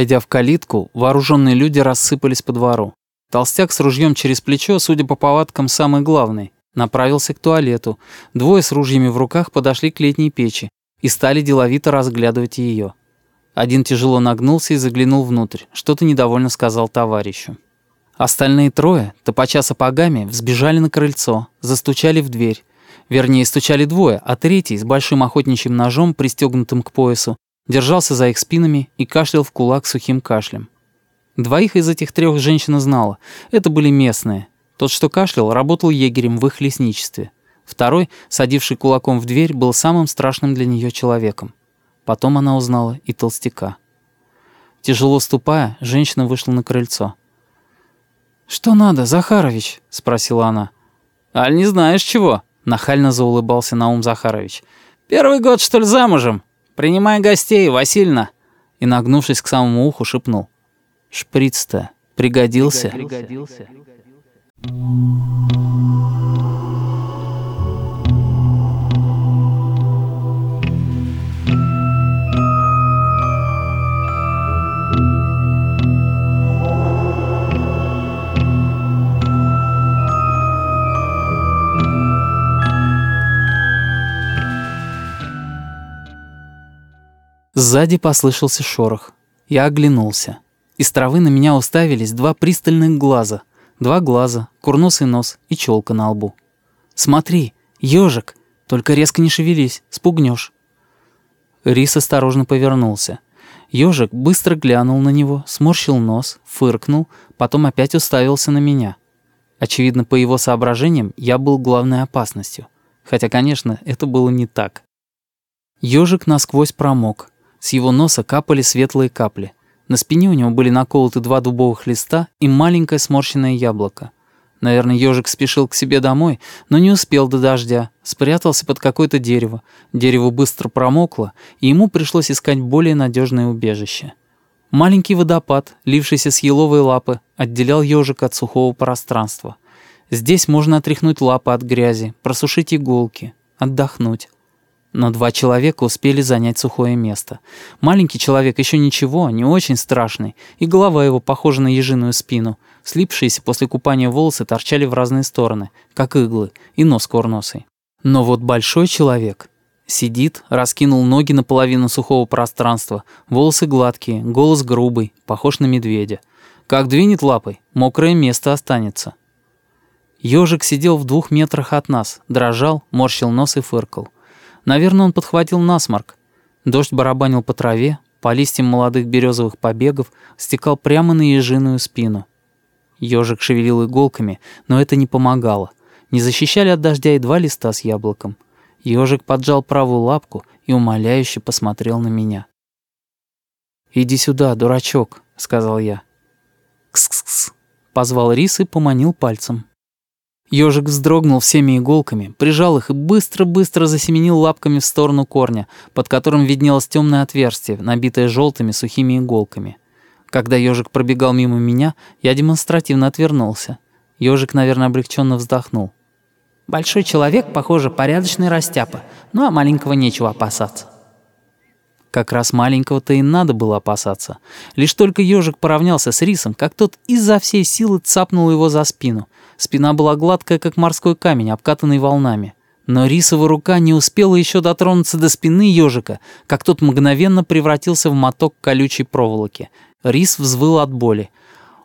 Войдя в калитку, вооруженные люди рассыпались по двору. Толстяк с ружьем через плечо, судя по повадкам, самый главный, направился к туалету. Двое с ружьями в руках подошли к летней печи и стали деловито разглядывать ее. Один тяжело нагнулся и заглянул внутрь, что-то недовольно сказал товарищу. Остальные трое, топача сапогами, взбежали на крыльцо, застучали в дверь. Вернее, стучали двое, а третий, с большим охотничьим ножом, пристегнутым к поясу, держался за их спинами и кашлял в кулак сухим кашлем. Двоих из этих трех женщина знала. Это были местные. Тот, что кашлял, работал егерем в их лесничестве. Второй, садивший кулаком в дверь, был самым страшным для нее человеком. Потом она узнала и толстяка. Тяжело ступая, женщина вышла на крыльцо. «Что надо, Захарович?» — спросила она. «Аль не знаешь чего?» — нахально заулыбался Наум Захарович. «Первый год, что ли, замужем? «Принимай гостей, Васильна!» И, нагнувшись к самому уху, шепнул. «Шприц-то пригодился?» пригодился. Сзади послышался шорох. Я оглянулся. Из травы на меня уставились два пристальных глаза. Два глаза, курносый нос и челка на лбу. «Смотри, ежик! Только резко не шевелись, спугнешь. Рис осторожно повернулся. Ежик быстро глянул на него, сморщил нос, фыркнул, потом опять уставился на меня. Очевидно, по его соображениям, я был главной опасностью. Хотя, конечно, это было не так. Ежик насквозь промок, с его носа капали светлые капли. На спине у него были наколоты два дубовых листа и маленькое сморщенное яблоко. Наверное, ежик спешил к себе домой, но не успел до дождя. Спрятался под какое-то дерево. Дерево быстро промокло, и ему пришлось искать более надежное убежище. Маленький водопад, лившийся с еловой лапы, отделял ежика от сухого пространства. Здесь можно отряхнуть лапы от грязи, просушить иголки, отдохнуть. Но два человека успели занять сухое место. Маленький человек еще ничего, не очень страшный, и голова его похожа на ежиную спину. Слипшиеся после купания волосы торчали в разные стороны, как иглы, и нос курносый. Но вот большой человек сидит, раскинул ноги наполовину сухого пространства, волосы гладкие, голос грубый, похож на медведя. Как двинет лапой, мокрое место останется. Ёжик сидел в двух метрах от нас, дрожал, морщил нос и фыркал. Наверное, он подхватил насморк. Дождь барабанил по траве, по листьям молодых березовых побегов, стекал прямо на ежиную спину. Ёжик шевелил иголками, но это не помогало. Не защищали от дождя и два листа с яблоком. Ёжик поджал правую лапку и умоляюще посмотрел на меня. «Иди сюда, дурачок», — сказал я. «Кс-кс-кс», — позвал Рис и поманил пальцем. Ёжик вздрогнул всеми иголками, прижал их и быстро-быстро засеменил лапками в сторону корня, под которым виднелось темное отверстие, набитое желтыми сухими иголками. Когда ёжик пробегал мимо меня, я демонстративно отвернулся. Ёжик, наверное, облегченно вздохнул. «Большой человек, похоже, порядочный растяпа, ну а маленького нечего опасаться». Как раз маленького-то и надо было опасаться. Лишь только ежик поравнялся с рисом, как тот изо всей силы цапнул его за спину. Спина была гладкая, как морской камень, обкатанный волнами. Но рисова рука не успела еще дотронуться до спины ежика, как тот мгновенно превратился в моток колючей проволоки. Рис взвыл от боли.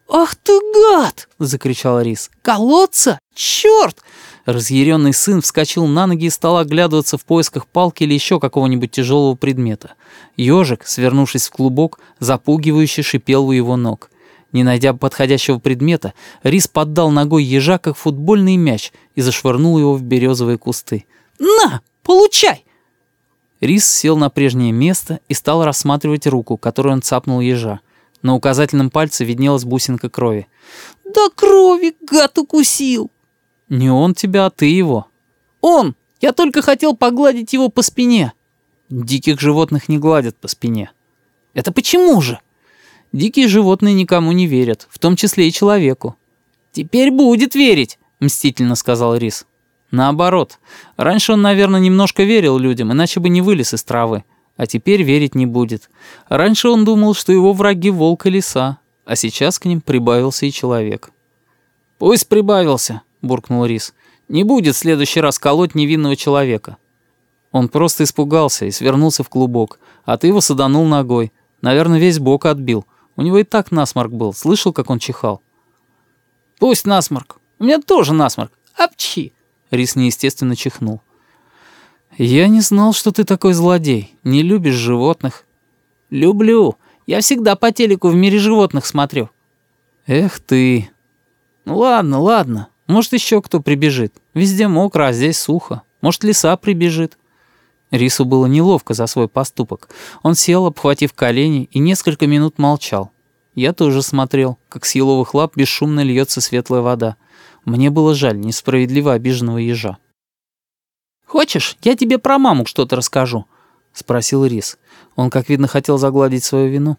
«Ах ты гад!» — закричал Рис. «Колодца? Черт!» Разъяренный сын вскочил на ноги и стал оглядываться в поисках палки или еще какого-нибудь тяжелого предмета. Ежик, свернувшись в клубок, запугивающе шипел у его ног. Не найдя подходящего предмета, Рис поддал ногой ежа, как футбольный мяч, и зашвырнул его в березовые кусты. «На, получай!» Рис сел на прежнее место и стал рассматривать руку, которую он цапнул ежа. На указательном пальце виднелась бусинка крови. «Да крови, гад укусил!» «Не он тебя, а ты его». «Он! Я только хотел погладить его по спине». «Диких животных не гладят по спине». «Это почему же?» «Дикие животные никому не верят, в том числе и человеку». «Теперь будет верить», — мстительно сказал Рис. «Наоборот. Раньше он, наверное, немножко верил людям, иначе бы не вылез из травы. А теперь верить не будет. Раньше он думал, что его враги волк и лиса, а сейчас к ним прибавился и человек. «Пусть прибавился», — буркнул Рис. «Не будет в следующий раз колоть невинного человека». Он просто испугался и свернулся в клубок, а ты его саданул ногой. Наверное, весь бок отбил. У него и так насморк был. Слышал, как он чихал? «Пусть насморк. У меня тоже насморк. Апчи!» Рис неестественно чихнул. «Я не знал, что ты такой злодей. Не любишь животных». «Люблю. Я всегда по телеку в мире животных смотрю». «Эх ты». «Ну ладно, ладно. Может, еще кто прибежит. Везде мокро, а здесь сухо. Может, лиса прибежит». Рису было неловко за свой поступок. Он сел, обхватив колени, и несколько минут молчал. Я тоже смотрел, как с еловых лап бесшумно льется светлая вода. Мне было жаль несправедливо обиженного ежа. «Хочешь, я тебе про маму что-то расскажу?» — спросил Рис. Он, как видно, хотел загладить свою вину.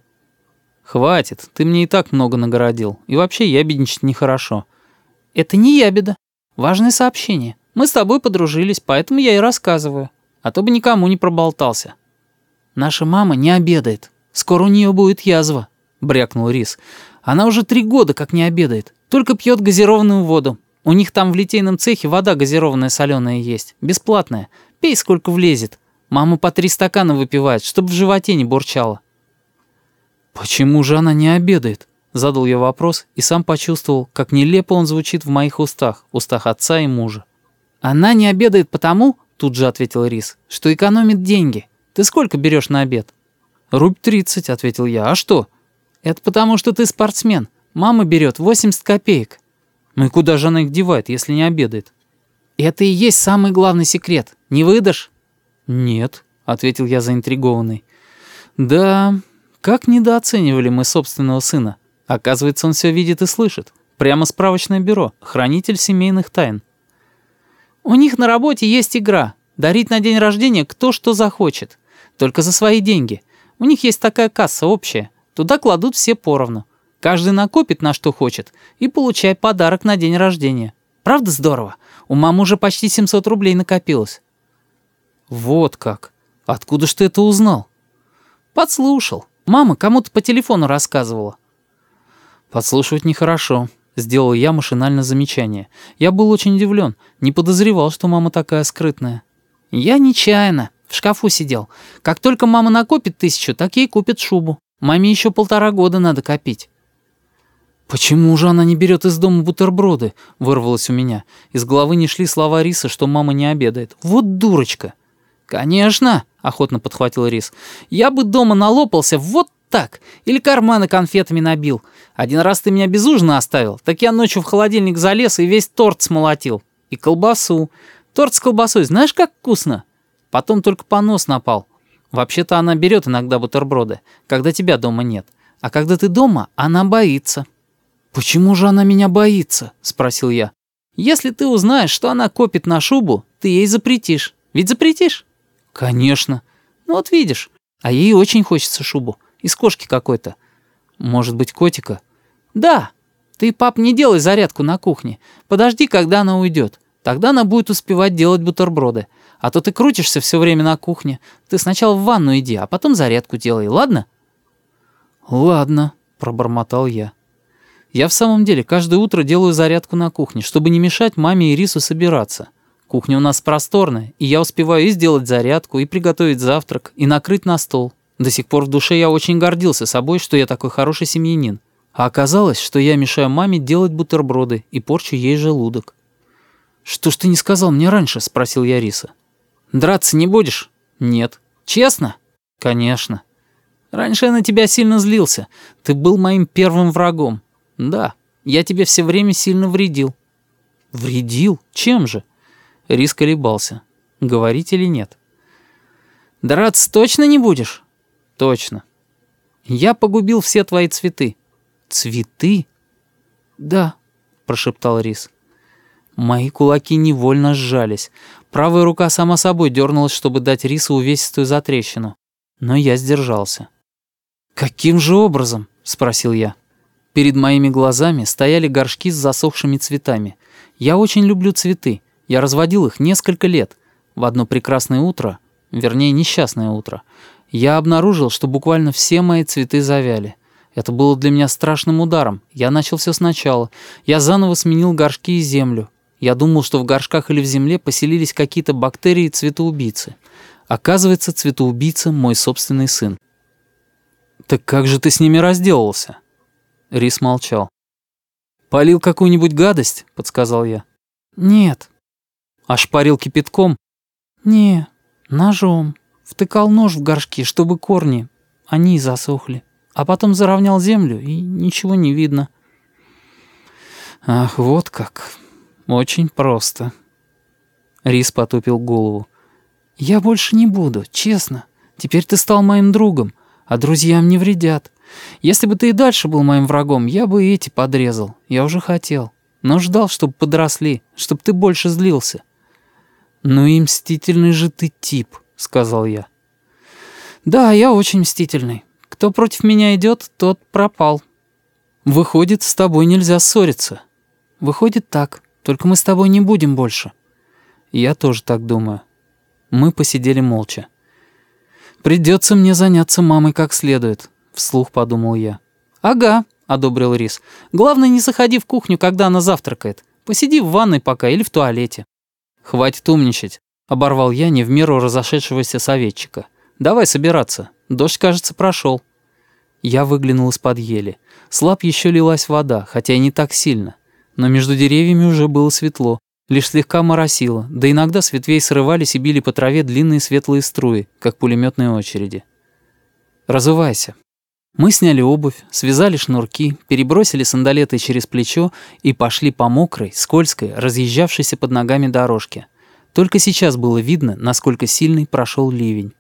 «Хватит, ты мне и так много нагородил. И вообще ябедничать нехорошо». «Это не ябеда. Важное сообщение. Мы с тобой подружились, поэтому я и рассказываю. А то бы никому не проболтался». «Наша мама не обедает. Скоро у нее будет язва», — брякнул Рис. «Она уже три года как не обедает. Только пьет газированную воду. У них там в литейном цехе вода газированная соленая есть, бесплатная. Пей сколько влезет. Мама по три стакана выпивает, чтобы в животе не бурчало». «Почему же она не обедает?» Задал я вопрос и сам почувствовал, как нелепо он звучит в моих устах, устах отца и мужа. «Она не обедает потому, — тут же ответил Рис, — что экономит деньги. Ты сколько берешь на обед?» «Рубь тридцать», — ответил я. «А что?» «Это потому, что ты спортсмен. Мама берет 80 копеек». Ну и куда же она их девает, если не обедает? Это и есть самый главный секрет. Не выдашь? Нет, ответил я заинтригованный. Да, как недооценивали мы собственного сына. Оказывается, он все видит и слышит. Прямо справочное бюро, хранитель семейных тайн. У них на работе есть игра. Дарить на день рождения кто что захочет. Только за свои деньги. У них есть такая касса общая. Туда кладут все поровну. Каждый накопит на что хочет и получай подарок на день рождения. Правда здорово? У мамы уже почти 700 рублей накопилось». «Вот как! Откуда ж ты это узнал?» «Подслушал. Мама кому-то по телефону рассказывала». «Подслушивать нехорошо», — сделал я машинально замечание. Я был очень удивлен, не подозревал, что мама такая скрытная. «Я нечаянно. В шкафу сидел. Как только мама накопит тысячу, так ей купит шубу. Маме еще полтора года надо копить». «Почему же она не берет из дома бутерброды?» — вырвалось у меня. Из головы не шли слова Риса, что мама не обедает. «Вот дурочка!» «Конечно!» — охотно подхватил Рис. «Я бы дома налопался вот так, или карманы конфетами набил. Один раз ты меня без ужина оставил, так я ночью в холодильник залез и весь торт смолотил. И колбасу. Торт с колбасой, знаешь, как вкусно? Потом только понос напал. Вообще-то она берет иногда бутерброды, когда тебя дома нет. А когда ты дома, она боится». «Почему же она меня боится?» — спросил я. «Если ты узнаешь, что она копит на шубу, ты ей запретишь. Ведь запретишь?» «Конечно. Ну вот видишь. А ей очень хочется шубу. Из кошки какой-то. Может быть, котика?» «Да. Ты, пап, не делай зарядку на кухне. Подожди, когда она уйдет. Тогда она будет успевать делать бутерброды. А то ты крутишься все время на кухне. Ты сначала в ванну иди, а потом зарядку делай, ладно?» «Ладно», — пробормотал я. Я в самом деле каждое утро делаю зарядку на кухне, чтобы не мешать маме и Рису собираться. Кухня у нас просторная, и я успеваю и сделать зарядку, и приготовить завтрак, и накрыть на стол. До сих пор в душе я очень гордился собой, что я такой хороший семьянин. А оказалось, что я мешаю маме делать бутерброды и порчу ей желудок. «Что ж ты не сказал мне раньше?» – спросил я Риса. «Драться не будешь?» «Нет». «Честно?» «Конечно». «Раньше я на тебя сильно злился. Ты был моим первым врагом. «Да, я тебе все время сильно вредил». «Вредил? Чем же?» Рис колебался. Говорить или нет? «Драться точно не будешь?» «Точно». «Я погубил все твои цветы». «Цветы?» «Да», — прошептал Рис. Мои кулаки невольно сжались. Правая рука сама собой дернулась, чтобы дать Рису увесистую затрещину. Но я сдержался. «Каким же образом?» — спросил я. Перед моими глазами стояли горшки с засохшими цветами. Я очень люблю цветы. Я разводил их несколько лет. В одно прекрасное утро, вернее, несчастное утро, Я обнаружил, что буквально все мои цветы завяли. Это было для меня страшным ударом. Я начал все сначала. Я заново сменил горшки и землю. Я думал, что в горшках или в земле поселились какие-то бактерии цветоубийцы. Оказывается, цветоубийца — мой собственный сын. «Так как же ты с ними разделался?» Рис молчал. «Полил какую-нибудь гадость?» — подсказал я. «Нет». «А шпарил кипятком?» «Не, ножом. Втыкал нож в горшки, чтобы корни, они засохли. А потом заровнял землю, и ничего не видно». «Ах, вот как. Очень просто». Рис потупил голову. «Я больше не буду, честно. Теперь ты стал моим другом, а друзьям не вредят. Если бы ты и дальше был моим врагом, я бы и эти подрезал. Я уже хотел. Но ждал, чтобы подросли, чтобы ты больше злился». «Ну и мстительный же ты тип», — сказал я. «Да, я очень мстительный. Кто против меня идет, тот пропал». «Выходит, с тобой нельзя ссориться». «Выходит так. Только мы с тобой не будем больше». «Я тоже так думаю». Мы посидели молча. «Придется мне заняться мамой как следует», — вслух подумал я. «Ага», — одобрил Рис. «Главное, не заходи в кухню, когда она завтракает. Посиди в ванной пока или в туалете». «Хватит умничать», — оборвал я не в меру разошедшегося советчика. «Давай собираться. Дождь, кажется, прошел». Я выглянул из-под ели. Слаб еще лилась вода, хотя и не так сильно. Но между деревьями уже было светло, Лишь слегка моросило, да иногда с ветвей срывались и били по траве длинные светлые струи, как пулеметные очереди. «Разувайся». Мы сняли обувь, связали шнурки, перебросили сандалеты через плечо и пошли по мокрой, скользкой, разъезжавшейся под ногами дорожке. Только сейчас было видно, насколько сильный прошел ливень.